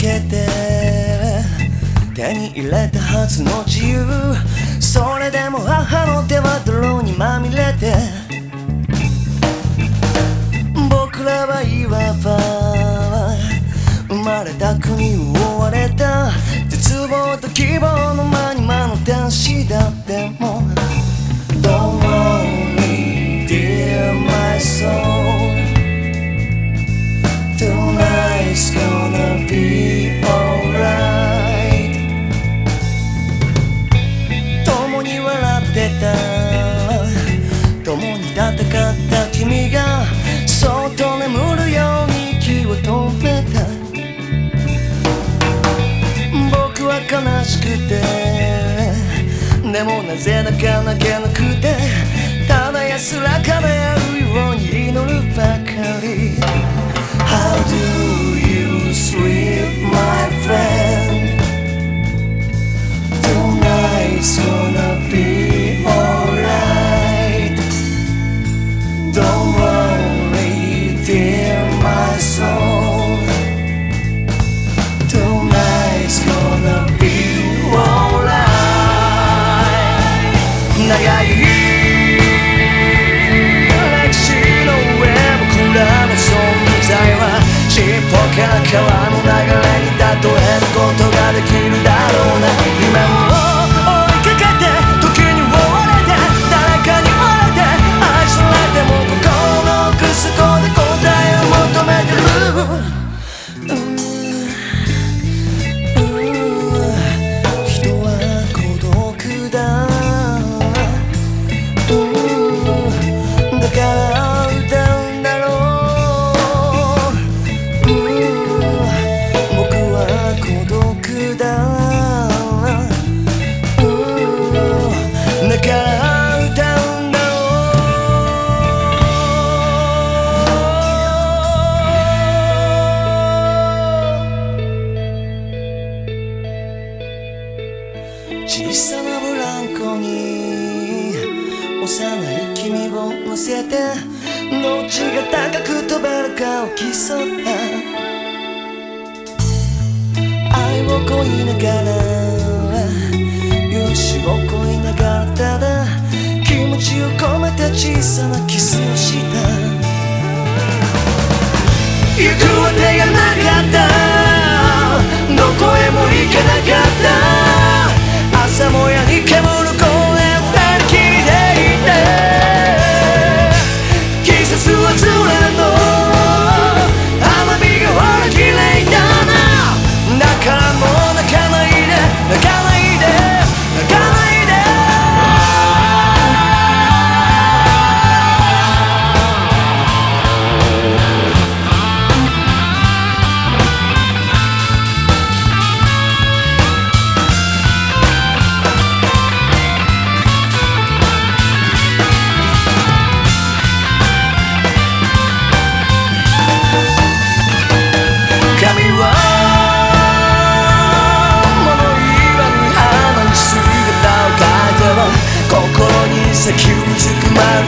けて手に入れたはずの自由それでも母の手は泥にまみれて僕らはいわば生まれた国を追われた絶望と希望の間に間の天使だっても戦った君がそっと眠るように息を止めた。僕は悲しくてでもなぜ泣かなきゃなくてただ安らかであるように祈るばかり。How do you sleep my 川の幼い君を乗せてどっちが高く飛べるかを競った。愛を恋いながら許しを恋いながらただ気持ちを込めて小さなキスをした。行く当てがなかった。どこへも行けなかった。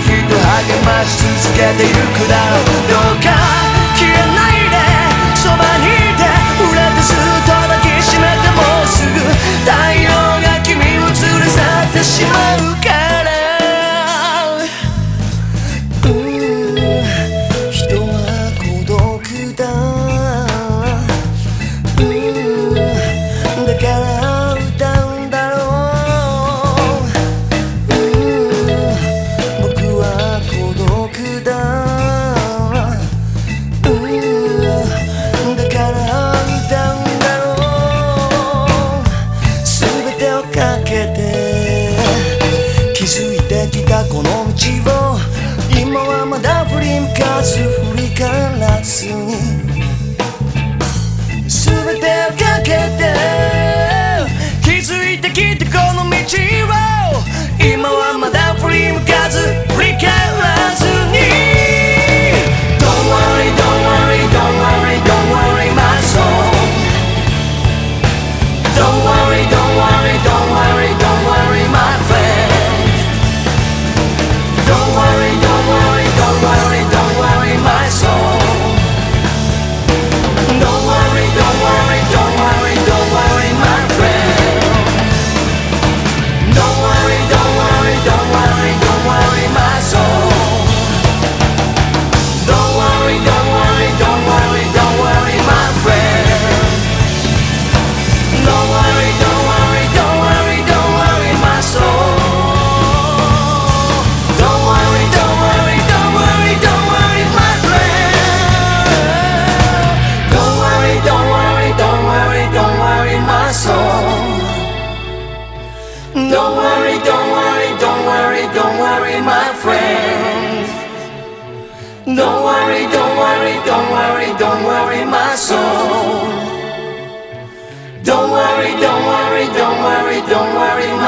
人励まし続けてゆくだろうどうか消えないでそばにいて触れてずっと抱きしめてもうすぐ太陽が君を連れ去ってしまうかり向 Don't worry